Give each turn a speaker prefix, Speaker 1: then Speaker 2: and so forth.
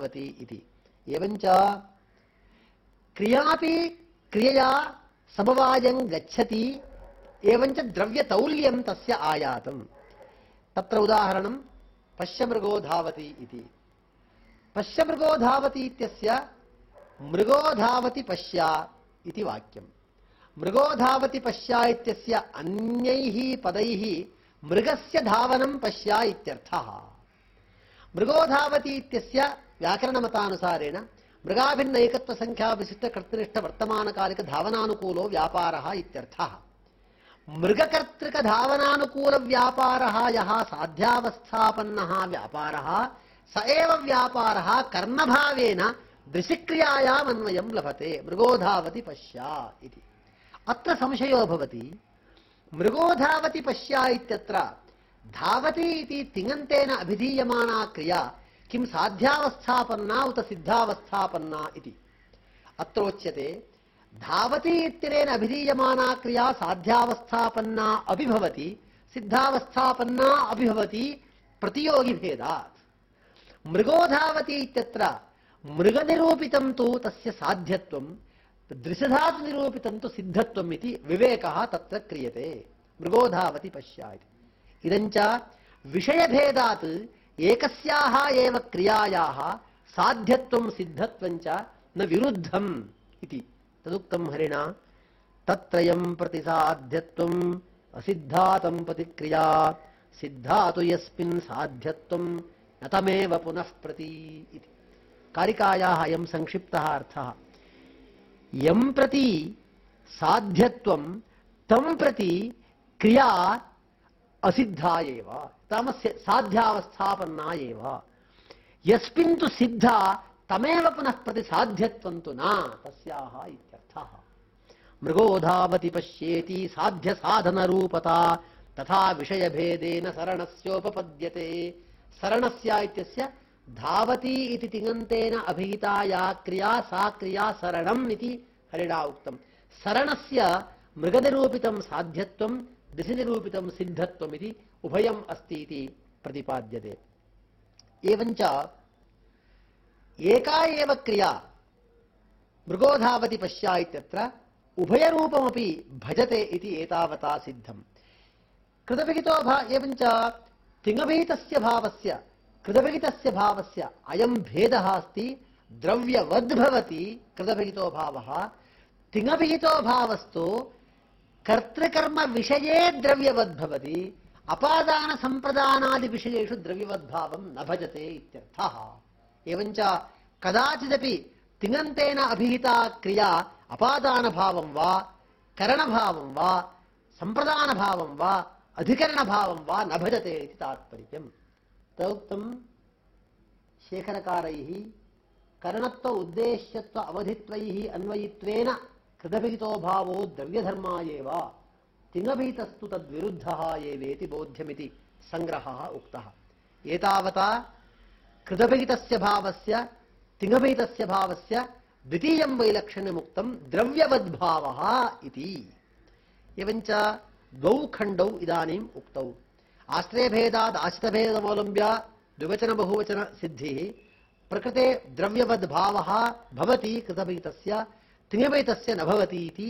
Speaker 1: भवति इति। एवञ्च क्रियापि क्रियया समवायं गच्छति, एवञ्च द्रव्यतौल्यं तस्य आयातम्। तत्र उदाहरणं पश्यमृगो धावति इति। पश्यमृगो धावति इत्यस्य मृगो धावति पश्या इति वाक्यम्। मृगो धावति पश्या इत्यस्य अन्यैः पदैः मृगस्य धावनं पश्या इत्यर्थः। मृगो धावति इत्यस्य व्याकरणमतानुसारेण मृगाभिन्नैकत्वसङ्ख्याविशिष्टकर्तनिष्ठवर्तमानकालिकधावनानुकूलो व्यापारः इत्यर्थः। मृगकर्तृकधावनानुकूलव्यापारः यः साध्यावस्थापन्नः व्यापारः, स एव व्यापारः कर्मभावेन दृशिक्रियायामन्वयं लभते, मृगो धावति पश्या इति। अत्र संशयो भवति, मृगो धावति पश्या इत्यत्र धावति इति तिङन्तेन अभिधीयमाना क्रिया किं साध्यावस्थापन्ना उत सिद्धावस्थापन्ना इति। अत्रोच्यते धावति इत्यनेन अभिधीयमाना क्रिया साध्यावस्थापन्ना अपि भवति सिद्धावस्थापन्ना अपि भवति प्रतियोगिभेदात्। मृगो धावति इत्यत्र मृगनिरूपितं तु तस्य साध्यत्वं, दृशधातु निरूपितं तु सिद्धत्वम् इति विवेकः तत्र क्रियते। मृगो धावति पश्या इति इदञ्च विषयभेदात् एकस्याः एव क्रियायाः साध्यत्वं सिद्धत्वं च न विरुद्धम् इति। तदुक्तं हरिणा, तत्रयं प्रतिसाध्यत्वम् असिद्धातं प्रतिक्रिया सिद्धा तु यस्मिन् साध्यत्वं न तमेव पुनः प्रति इति। कारिकायाः अयं संक्षिप्तः अर्थः, यं प्रति साध्यत्वं, तं प्रति क्रिया असिद्धा एव तमस्य साध्यावस्थापन्ना एव यस्मिन् तु सिद्धा तमेव पुनः प्रति साध्यत्वं तु न, तस्याः इत्यर्थः। मृगो धावति पश्येति साध्यसाधनरूपता तथा विषयभेदेन सरणस्योपपद्यते। सरणस्य इत्यस्य धावति इति तिङन्तेन अभिहिता या क्रिया सा क्रिया सरणम् इति हरिणा उक्तम्। सरणस्य मृगनिरूपितं साध्यत्वं दिशिनिरूपितं सिद्धत्वम् इति उभयम् अस्ति इति प्रतिपाद्यते। एवञ्च एका एव क्रिया मृगो धावति पश्या इत्यत्र उभयरूपमपि भजते इति एतावता सिद्धम्। कृतविहितो भा एवञ्च तिङभिहितस्य भावस्य, कृतविहितस्य भावस्य अयं भेदः अस्ति द्रव्यवद् भवति कृतविहितो भावः तिङभिहितो भावस्तु कर्तृकर्मविषये द्रव्यवद्भवति अपादानसम्प्रदानादिविषयेषु द्रव्यवद्भावं न भजते इत्यर्थः एवञ्च कदाचिदपि तिङन्तेन अभिहिता क्रिया अपादानभावं वा करणभावं वा सम्प्रदानभावं वा अधिकरणभावं वा न भजते इति तात्पर्यम् तदुक्तं शेखरकारैः करणत्व उद्देश्यत्व अवधित्वैः अन्वयित्वेन कृतभिहितो भावो द्रव्यधर्मा एव तिङभिहितस्तु तद्विरुद्धः एवेति बोध्यमिति सङ्ग्रहः उक्तः। एतावता कृतभिहितस्य भावस्य तिङभिहितस्य भावस्य द्वितीयं वैलक्षण्यमुक्तं द्रव्यवद्भावः इति। एवञ्च द्वौ खण्डौ इदानीम् उक्तौ। आश्रयभेदात् आश्रितभेदमवलम्ब्य द्विवचनबहुवचनसिद्धिः प्रकृते द्रव्यवद्भावः भवति कृतभिहितस्य तिङभिहितस्य न भवति इति